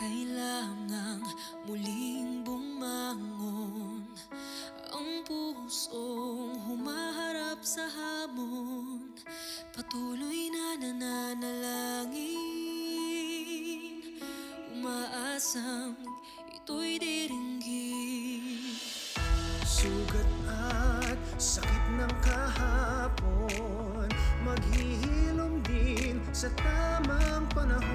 Kailangang muling bumangon. Ang pusong humaharap sa hamon Patuloy na nananalangin. Umaasang ito'y diringgin. Sugat at sakit ng kahapon Maghihilom din sa tamang panahon.